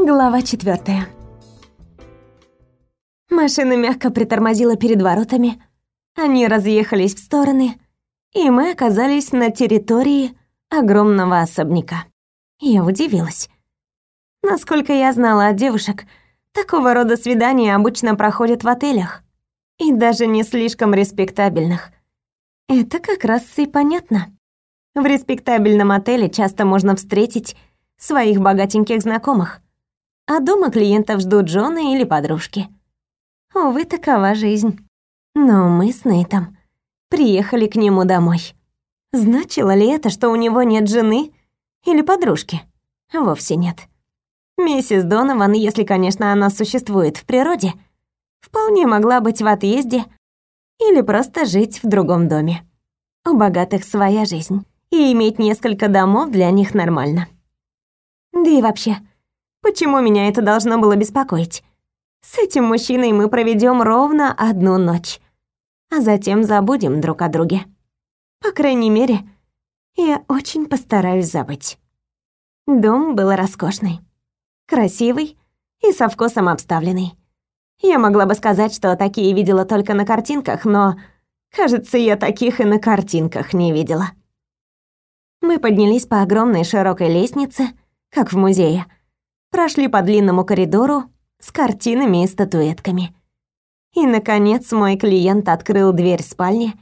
Глава четвертая. Машина мягко притормозила перед воротами. Они разъехались в стороны, и мы оказались на территории огромного особняка. Я удивилась. Насколько я знала от девушек, такого рода свидания обычно проходят в отелях, и даже не слишком респектабельных. Это как раз и понятно. В респектабельном отеле часто можно встретить своих богатеньких знакомых, а дома клиентов ждут жены или подружки. Увы, такова жизнь. Но мы с Нейтом приехали к нему домой. Значило ли это, что у него нет жены или подружки? Вовсе нет. Миссис Донован, если, конечно, она существует в природе, вполне могла быть в отъезде или просто жить в другом доме. У богатых своя жизнь, и иметь несколько домов для них нормально. Да и вообще, почему меня это должно было беспокоить? С этим мужчиной мы проведем ровно одну ночь, а затем забудем друг о друге. По крайней мере, я очень постараюсь забыть. Дом был роскошный, красивый и со вкусом обставленный. Я могла бы сказать, что такие видела только на картинках, но, кажется, я таких и на картинках не видела. Мы поднялись по огромной широкой лестнице, как в музее, прошли по длинному коридору с картинами и статуэтками. И, наконец, мой клиент открыл дверь спальни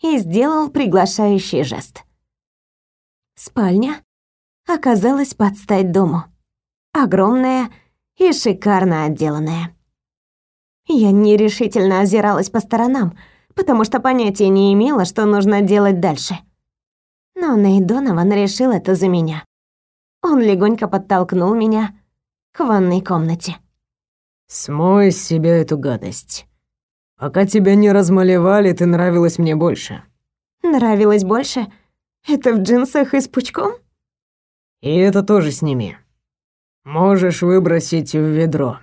и сделал приглашающий жест. Спальня оказалась под стать дому. Огромная и шикарно отделанная. Я нерешительно озиралась по сторонам, потому что понятия не имела, что нужно делать дальше. Но Нейт Донован решил это за меня. Он легонько подтолкнул меня к ванной комнате. «Смой с себя эту гадость. Пока тебя не размалевали, ты нравилась мне больше». «Нравилась больше? Это в джинсах и с пучком?» «И это тоже сними. Можешь выбросить в ведро».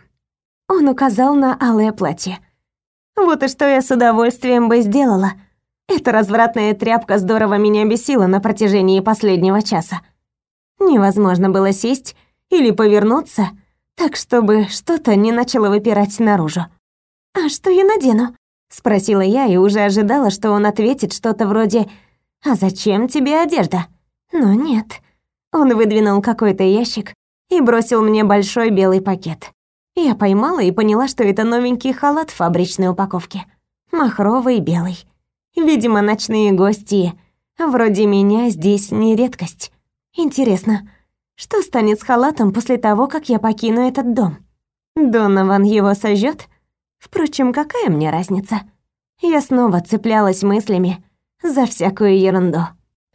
Он указал на алое платье. Вот и что я с удовольствием бы сделала. Эта развратная тряпка здорово меня бесила на протяжении последнего часа. Невозможно было сесть или повернуться, так чтобы что-то не начало выпирать наружу. «А что я надену?» — спросила я и уже ожидала, что он ответит что-то вроде «А зачем тебе одежда?» Но нет. Он выдвинул какой-то ящик и бросил мне большой белый пакет. Я поймала и поняла, что это новенький халат в фабричной упаковке. Махровый белый. Видимо, ночные гости, вроде меня, здесь не редкость. Интересно, что станет с халатом после того, как я покину этот дом? Донован его сожжет? Впрочем, какая мне разница? Я снова цеплялась мыслями за всякую ерунду.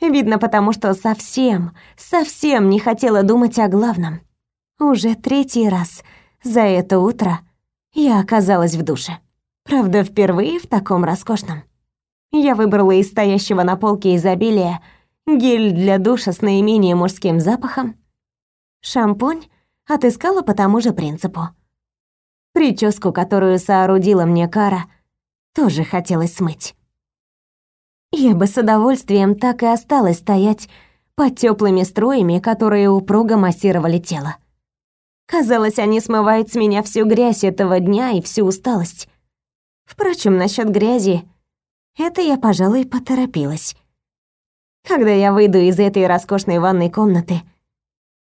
Видно потому, что совсем, совсем не хотела думать о главном. Уже третий раз — за это утро я оказалась в душе. Правда, впервые в таком роскошном. Я выбрала из стоящего на полке изобилия гель для душа с наименее мужским запахом. Шампунь отыскала по тому же принципу. Прическу, которую соорудила мне Кара, тоже хотелось смыть. Я бы с удовольствием так и осталась стоять под теплыми струями, которые упруго массировали тело. Казалось, они смывают с меня всю грязь этого дня и всю усталость. Впрочем, насчет грязи, это я, пожалуй, поторопилась. Когда я выйду из этой роскошной ванной комнаты,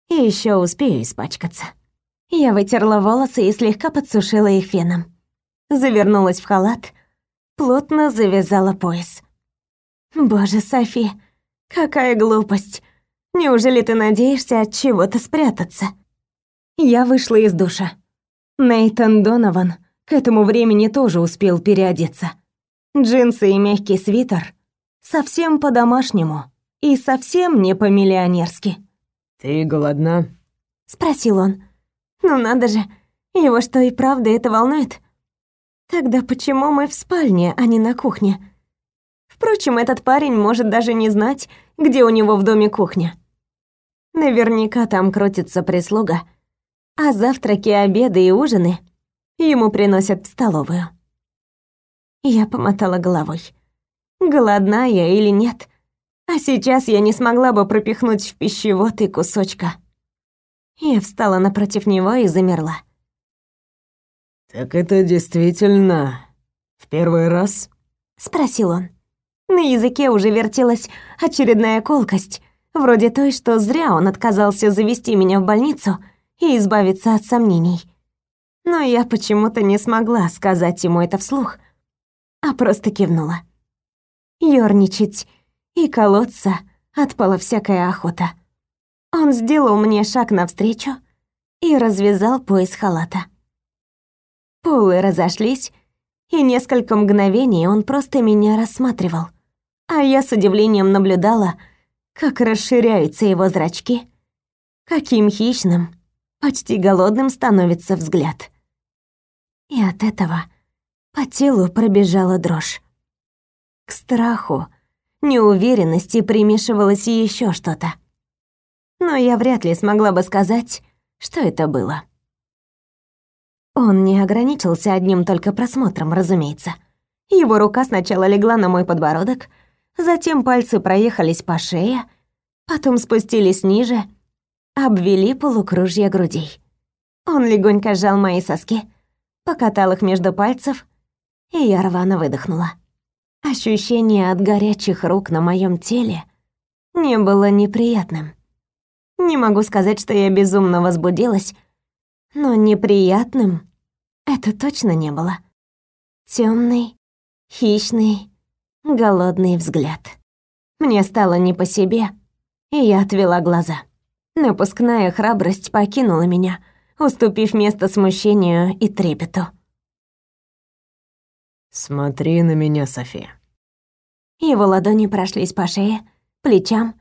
и еще успею испачкаться. Я вытерла волосы и слегка подсушила их феном. Завернулась в халат, плотно завязала пояс. Боже, Софи, какая глупость. Неужели ты надеешься от чего-то спрятаться? Я вышла из душа. Нейтан Донован к этому времени тоже успел переодеться. Джинсы и мягкий свитер совсем по-домашнему и совсем не по-миллионерски. «Ты голодна?» — спросил он. «Ну надо же, его что и правда это волнует? Тогда почему мы в спальне, а не на кухне? Впрочем, этот парень может даже не знать, где у него в доме кухня. Наверняка там крутится прислуга — а завтраки, обеды и ужины ему приносят в столовую. Я помотала головой. Голодна я или нет, а сейчас я не смогла бы пропихнуть в пищевод и кусочка. Я встала напротив него и замерла. «Так это действительно в первый раз?» — спросил он. На языке уже вертелась очередная колкость, вроде той, что зря он отказался завести меня в больницу и избавиться от сомнений. Но я почему-то не смогла сказать ему это вслух, а просто кивнула. Ёрничать и колоться отпала всякая охота. Он сделал мне шаг навстречу и развязал пояс халата. Полы разошлись, и несколько мгновений он просто меня рассматривал, а я с удивлением наблюдала, как расширяются его зрачки, каким хищным, почти голодным становится взгляд. И от этого по телу пробежала дрожь. К страху, неуверенности примешивалось еще что-то но я вряд ли смогла бы сказать, что это было. Он не ограничился одним только просмотром, разумеется. Его рука сначала легла на мой подбородок, затем пальцы проехались по шее, потом спустились ниже, обвели полукружья грудей. Он легонько сжал мои соски, покатал их между пальцев, и я рвано выдохнула. Ощущение от горячих рук на моем теле не было неприятным. Не могу сказать, что я безумно возбудилась, но неприятным это точно не было. Темный, хищный, голодный взгляд. Мне стало не по себе, и я отвела глаза. Напускная храбрость покинула меня, уступив место смущению и трепету. «Смотри на меня, София». Его ладони прошлись по шее, плечам,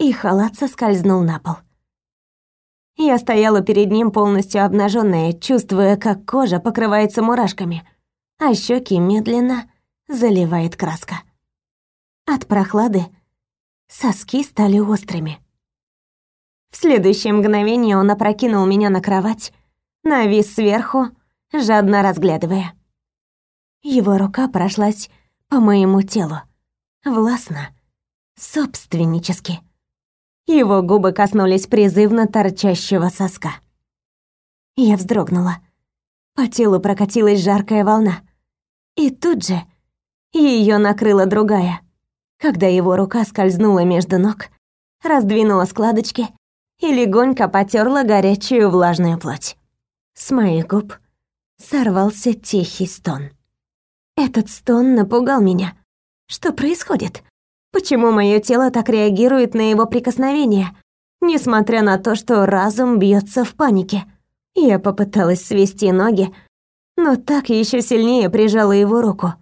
и халат соскользнул на пол. Я стояла перед ним полностью обнаженная, чувствуя, как кожа покрывается мурашками, а щеки медленно заливает краска. От прохлады соски стали острыми. В следующее мгновение он опрокинул меня на кровать, навис сверху, жадно разглядывая. Его рука прошлась по моему телу, властно, собственнически. Его губы коснулись призывно торчащего соска. Я вздрогнула. По телу прокатилась жаркая волна. И тут же ее накрыла другая, когда его рука скользнула между ног, раздвинула складочки и легонько потерла горячую влажную плоть. С моих губ сорвался тихий стон. Этот стон напугал меня. Что происходит? Почему мое тело так реагирует на его прикосновение, несмотря на то, что разум бьется в панике? Я попыталась свести ноги, но так еще сильнее прижала его руку.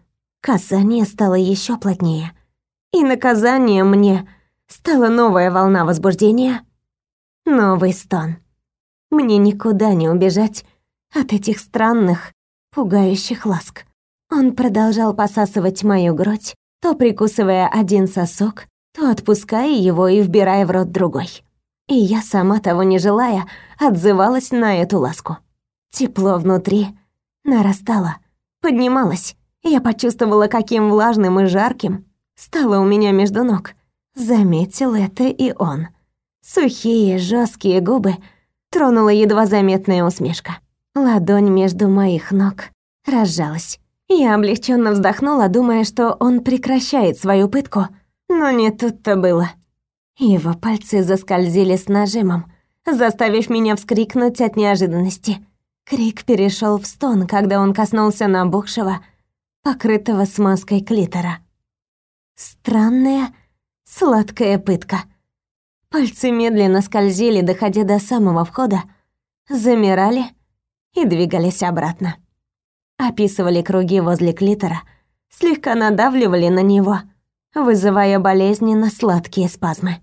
Касание стало еще плотнее. И наказанием мне стала новая волна возбуждения, новый стон. Мне никуда не убежать от этих странных, пугающих ласк. Он продолжал посасывать мою грудь, то прикусывая один сосок, то отпуская его и вбирая в рот другой. И я, сама того не желая, отзывалась на эту ласку. Тепло внутри нарастало, поднималось. Я почувствовала, каким влажным и жарким стало у меня между ног. Заметил это и он. Сухие, жесткие губы тронула едва заметная усмешка. Ладонь между моих ног разжалась. Я облегченно вздохнула, думая, что он прекращает свою пытку, но не тут-то было. Его пальцы заскользили с нажимом, заставив меня вскрикнуть от неожиданности. Крик перешел в стон, когда он коснулся набухшего, покрытого смазкой клитора. Странная, сладкая пытка. Пальцы медленно скользили, доходя до самого входа, замирали и двигались обратно описывали круги возле клитора, слегка надавливали на него, вызывая болезненно сладкие спазмы.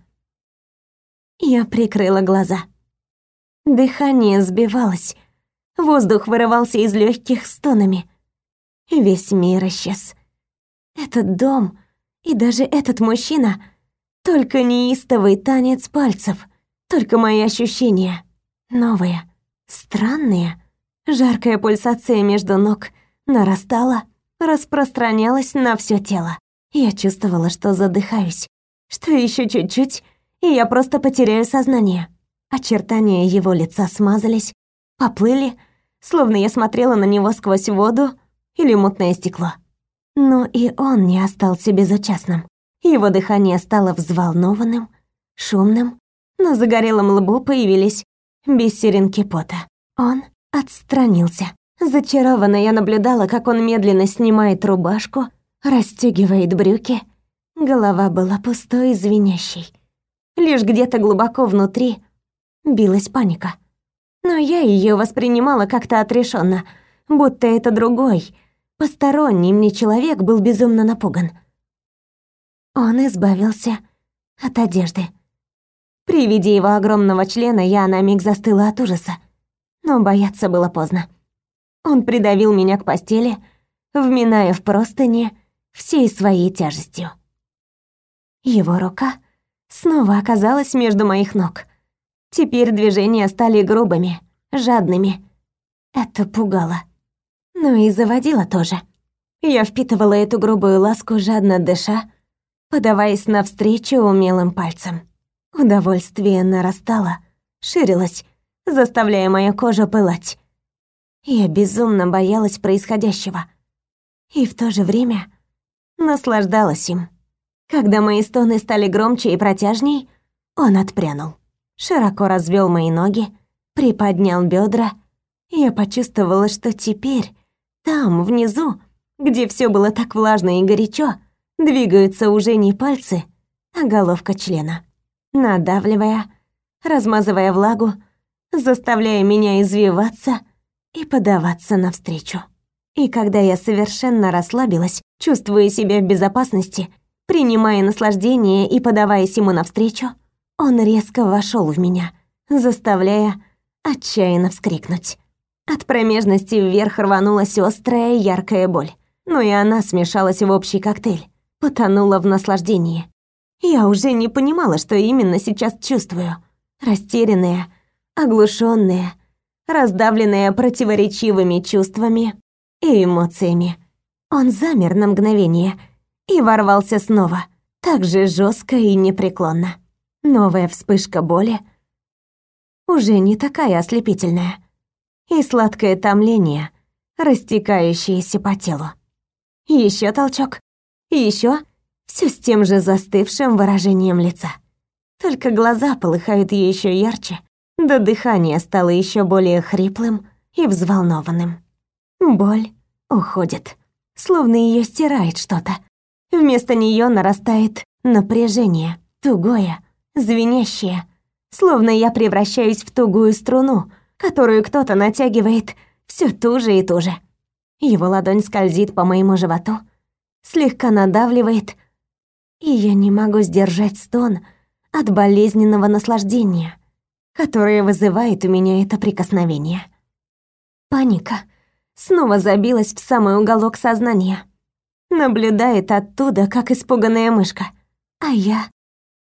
Я прикрыла глаза. Дыхание сбивалось, воздух вырывался из легких стонами. Весь мир исчез. Этот дом и даже этот мужчина — только неистовый танец пальцев, только мои ощущения. Новые, странные — Жаркая пульсация между ног нарастала, распространялась на все тело. Я чувствовала, что задыхаюсь, что еще чуть-чуть, и я просто потеряю сознание. Очертания его лица смазались, поплыли, словно я смотрела на него сквозь воду или мутное стекло. Но и он не остался безучастным. Его дыхание стало взволнованным, шумным, на загорелом лбу появились бисеринки пота. Он отстранился. Зачарованно я наблюдала, как он медленно снимает рубашку, расстегивает брюки. Голова была пустой и звенящей. Лишь где-то глубоко внутри билась паника. Но я ее воспринимала как-то отрешенно, будто это другой, посторонний мне человек был безумно напуган. Он избавился от одежды. При виде его огромного члена я на миг застыла от ужаса, но бояться было поздно. Он придавил меня к постели, вминая в простыни всей своей тяжестью. Его рука снова оказалась между моих ног. Теперь движения стали грубыми, жадными. Это пугало. Но и заводило тоже. Я впитывала эту грубую ласку, жадно дыша, подаваясь навстречу умелым пальцем. Удовольствие нарастало, ширилось, заставляя мою кожу пылать. Я безумно боялась происходящего. И в то же время наслаждалась им. Когда мои стоны стали громче и протяжней, он отпрянул. Широко развел мои ноги, приподнял бедра. Я почувствовала, что теперь, там, внизу, где все было так влажно и горячо, двигаются уже не пальцы, а головка члена. Надавливая, размазывая влагу, заставляя меня извиваться и подаваться навстречу. И когда я совершенно расслабилась, чувствуя себя в безопасности, принимая наслаждение и подаваясь ему навстречу, он резко вошел в меня, заставляя отчаянно вскрикнуть. От промежности вверх рванулась острая яркая боль, но и она смешалась в общий коктейль, потонула в наслаждении. Я уже не понимала, что именно сейчас чувствую. Растерянная, оглушенная, раздавленная противоречивыми чувствами и эмоциями. Он замер на мгновение и ворвался снова, так же жестко и непреклонно. Новая вспышка боли, уже не такая ослепительная, и сладкое томление, растекающееся по телу. Еще толчок, еще все с тем же застывшим выражением лица. Только глаза полыхают еще ярче, да дыхание стало еще более хриплым и взволнованным. Боль уходит, словно ее стирает что-то. Вместо нее нарастает напряжение, тугое, звенящее, словно я превращаюсь в тугую струну, которую кто-то натягивает все туже и туже. Его ладонь скользит по моему животу, слегка надавливает, и я не могу сдержать стон от болезненного наслаждения, которое вызывает у меня это прикосновение. Паника снова забилась в самый уголок сознания, наблюдает оттуда, как испуганная мышка, а я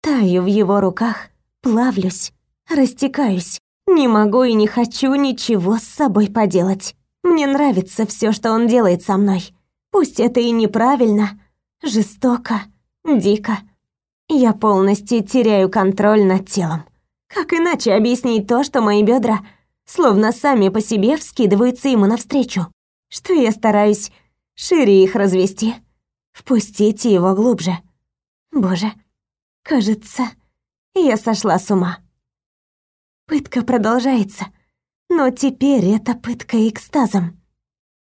таю в его руках, плавлюсь, растекаюсь, не могу и не хочу ничего с собой поделать. Мне нравится все, что он делает со мной. Пусть это и неправильно, жестоко, дико. Я полностью теряю контроль над телом. Как иначе объяснить то, что мои бедра словно сами по себе вскидываются ему навстречу? Что я стараюсь шире их развести, впустить его глубже. Боже, кажется, я сошла с ума. Пытка продолжается, но теперь это пытка экстазом.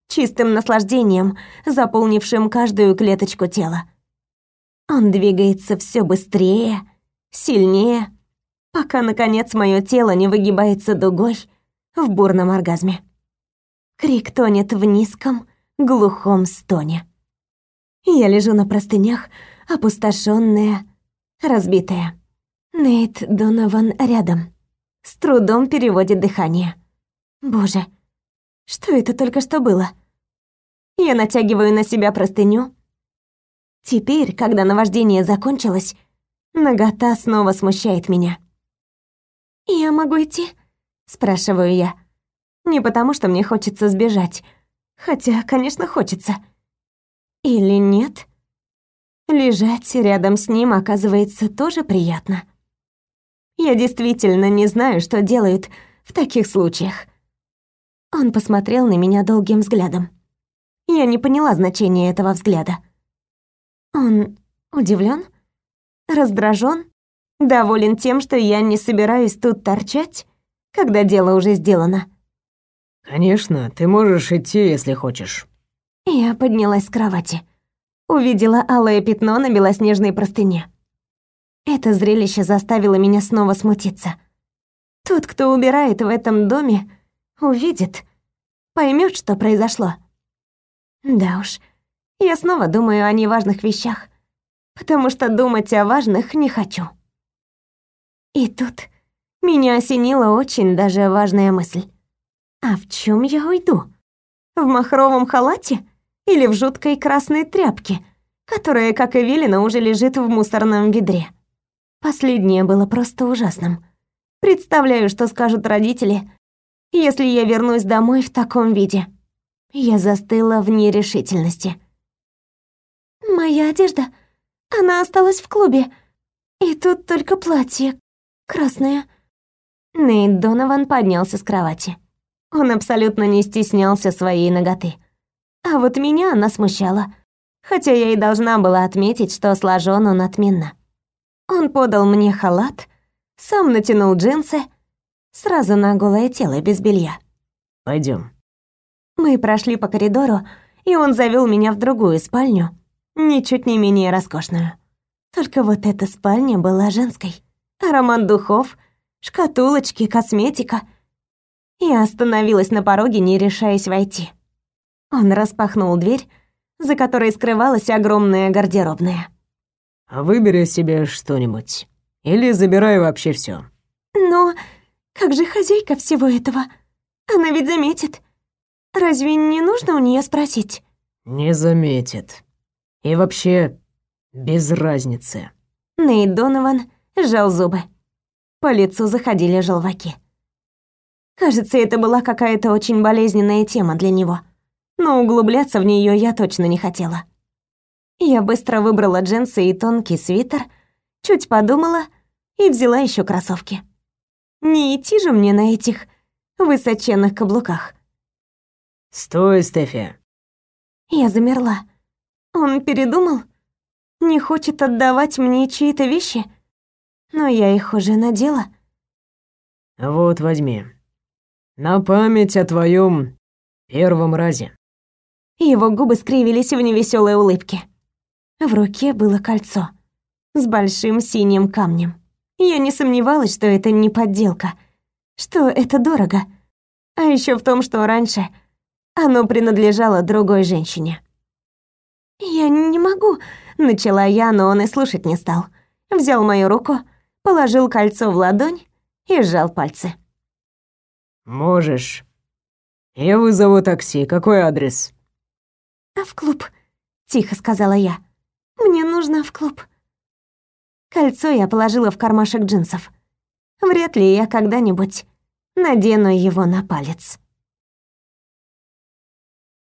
Чистым наслаждением, заполнившим каждую клеточку тела. Он двигается все быстрее, сильнее, пока, наконец, мое тело не выгибается дугой в бурном оргазме. Крик тонет в низком, глухом стоне. Я лежу на простынях, опустошенная, разбитая. Нейт Донован рядом. С трудом переводит дыхание. Боже, что это только что было? Я натягиваю на себя простыню, Теперь, когда наваждение закончилось, нагота снова смущает меня. «Я могу идти?» — спрашиваю я. Не потому, что мне хочется сбежать, хотя, конечно, хочется. Или нет? Лежать рядом с ним, оказывается, тоже приятно. Я действительно не знаю, что делают в таких случаях. Он посмотрел на меня долгим взглядом. Я не поняла значения этого взгляда. Он удивлен, раздражен, доволен тем, что я не собираюсь тут торчать, когда дело уже сделано. Конечно, ты можешь идти, если хочешь. Я поднялась с кровати. Увидела алое пятно на белоснежной простыне. Это зрелище заставило меня снова смутиться. Тот, кто убирает в этом доме, увидит, поймет, что произошло. Да уж, я снова думаю о неважных вещах, потому что думать о важных не хочу. И тут меня осенила очень даже важная мысль. А в чем я уйду? В махровом халате? или в жуткой красной тряпке, которая, как и велено, уже лежит в мусорном ведре. Последнее было просто ужасным. Представляю, что скажут родители, если я вернусь домой в таком виде. Я застыла в нерешительности. Моя одежда, она осталась в клубе. И тут только платье красное. Нейт Донован поднялся с кровати. Он абсолютно не стеснялся своей ноготы. А вот меня она смущала, хотя я и должна была отметить, что сложен он отменно. Он подал мне халат, сам натянул джинсы, сразу на голое тело без белья. Пойдем. Мы прошли по коридору, и он завел меня в другую спальню, ничуть не менее роскошную. Только вот эта спальня была женской. Аромат духов, шкатулочки, косметика. Я остановилась на пороге, не решаясь войти. Он распахнул дверь, за которой скрывалась огромная гардеробная. «Выбери себе что-нибудь. Или забирай вообще все. «Но как же хозяйка всего этого? Она ведь заметит. Разве не нужно у нее спросить?» «Не заметит. И вообще, без разницы». Нейт Донован сжал зубы. По лицу заходили желваки. Кажется, это была какая-то очень болезненная тема для него но углубляться в нее я точно не хотела. Я быстро выбрала джинсы и тонкий свитер, чуть подумала и взяла еще кроссовки. Не идти же мне на этих высоченных каблуках. «Стой, Стефи!» Я замерла. Он передумал? Не хочет отдавать мне чьи-то вещи? Но я их уже надела. «Вот, возьми. На память о твоем первом разе». Его губы скривились в невеселой улыбке. В руке было кольцо с большим синим камнем. Я не сомневалась, что это не подделка, что это дорого. А еще в том, что раньше оно принадлежало другой женщине. «Я не могу», — начала я, но он и слушать не стал. Взял мою руку, положил кольцо в ладонь и сжал пальцы. «Можешь. Я вызову такси. Какой адрес?» «А в клуб?» — тихо сказала я. «Мне нужно в клуб». Кольцо я положила в кармашек джинсов. Вряд ли я когда-нибудь надену его на палец.